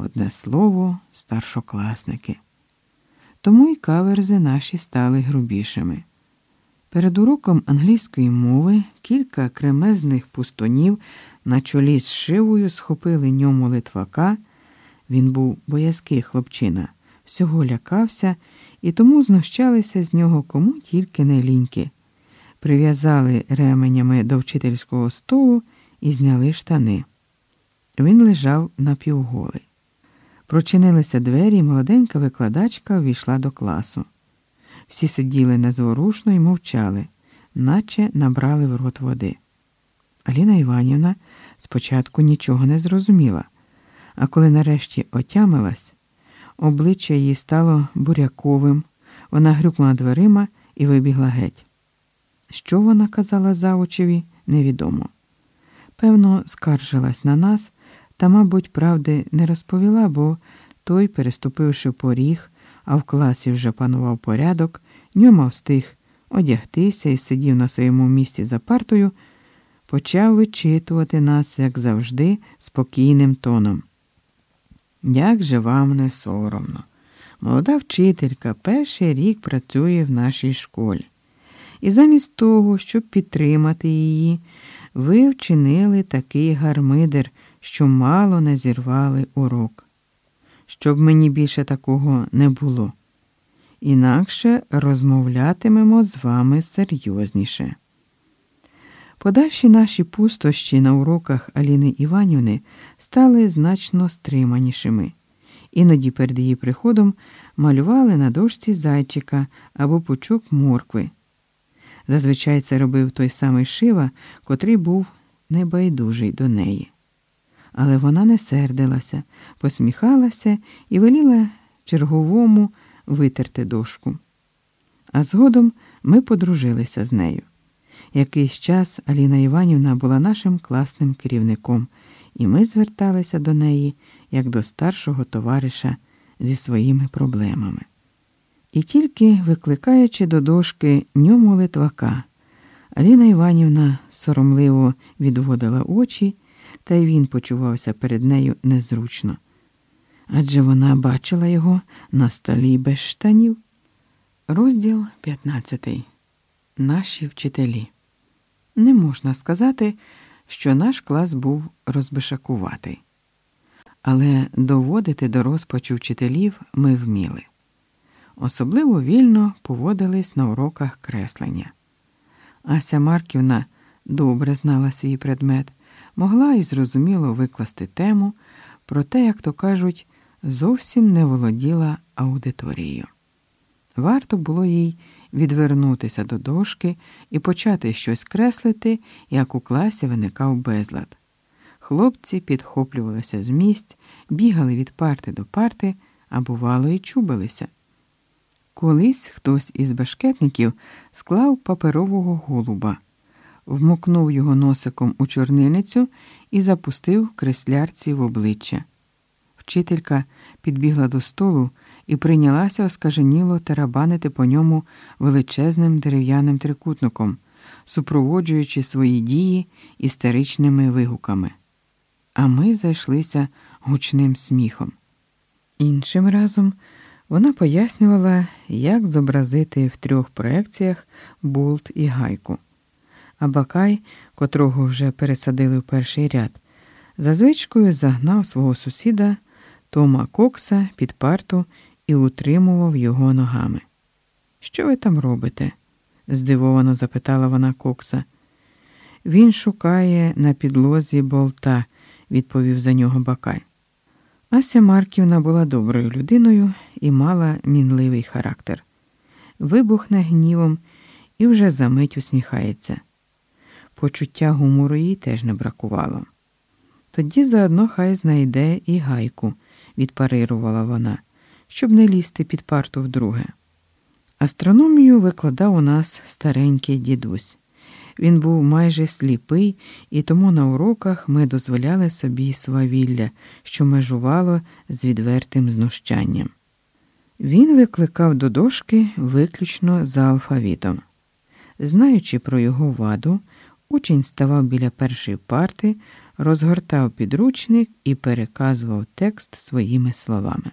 одне слово, старшокласники. Тому й каверзи наші стали грубішими. Перед уроком англійської мови кілька кремезних пустонів на чолі з шивою схопили ньому литвака. Він був боязкий хлопчина, всього лякався і тому знущалися з нього кому тільки не ліньки. Прив'язали ременями до вчительського столу і зняли штани. Він лежав напівголий. Прочинилися двері, і молоденька викладачка увійшла до класу. Всі сиділи незворушно і мовчали, наче набрали в рот води. Аліна Іванівна спочатку нічого не зрозуміла, а коли нарешті отямилась, обличчя її стало буряковим, вона грюкнула дверима і вибігла геть. Що вона казала заочеві, невідомо. Певно, скаржилась на нас та, мабуть, правди не розповіла, бо той, переступивши поріг, а в класі вже панував порядок, ньома встиг одягтися і сидів на своєму місці за партою, почав вичитувати нас, як завжди, спокійним тоном. Як же вам не соромно? Молода вчителька перший рік працює в нашій школі. І замість того, щоб підтримати її, ви вчинили такий гармидер, що мало не зірвали урок. Щоб мені більше такого не було. Інакше розмовлятимемо з вами серйозніше. Подальші наші пустощі на уроках Аліни Іванівни стали значно стриманішими. Іноді перед її приходом малювали на дошці зайчика або пучок моркви. Зазвичай це робив той самий шива, котрий був небайдужий до неї. Але вона не сердилася, посміхалася і веліла черговому витерти дошку. А згодом ми подружилися з нею. Якийсь час Аліна Іванівна була нашим класним керівником, і ми зверталися до неї як до старшого товариша зі своїми проблемами. І тільки викликаючи до дошки ньому литвака, Аліна Іванівна соромливо відводила очі, та й він почувався перед нею незручно. Адже вона бачила його на столі без штанів. Розділ 15. Наші вчителі. Не можна сказати, що наш клас був розбишакуватий. Але доводити до розпачу вчителів ми вміли. Особливо вільно поводились на уроках креслення. Ася Марківна добре знала свій предмет, могла і зрозуміло викласти тему, проте, як то кажуть, зовсім не володіла аудиторією. Варто було їй відвернутися до дошки і почати щось креслити, як у класі виникав безлад. Хлопці підхоплювалися з місць, бігали від парти до парти, а бувало, і чубилися. Колись хтось із башкетників склав паперового голуба, вмокнув його носиком у чорниницю і запустив креслярці в обличчя. Вчителька підбігла до столу і прийнялася оскаженіло тарабанити по ньому величезним дерев'яним трикутником, супроводжуючи свої дії істеричними вигуками. А ми зайшлися гучним сміхом. Іншим разом вона пояснювала, як зобразити в трьох проекціях болт і гайку. А Бакай, котрого вже пересадили в перший ряд, за звичкою загнав свого сусіда Тома Кокса під парту і утримував його ногами. Що ви там робите? здивовано запитала вона Кокса. Він шукає на підлозі болта, відповів за нього Бакай. Ася Марківна була доброю людиною і мала мінливий характер. Вибухне гнівом і вже за мить усміхається. Почуття гумору їй теж не бракувало. Тоді заодно хай знайде і гайку, відпарирувала вона, щоб не лізти під парту вдруге. Астрономію викладав у нас старенький дідусь. Він був майже сліпий, і тому на уроках ми дозволяли собі свавілля, що межувало з відвертим знущанням. Він викликав до дошки виключно за алфавітом. Знаючи про його ваду, учень ставав біля першої парти, розгортав підручник і переказував текст своїми словами.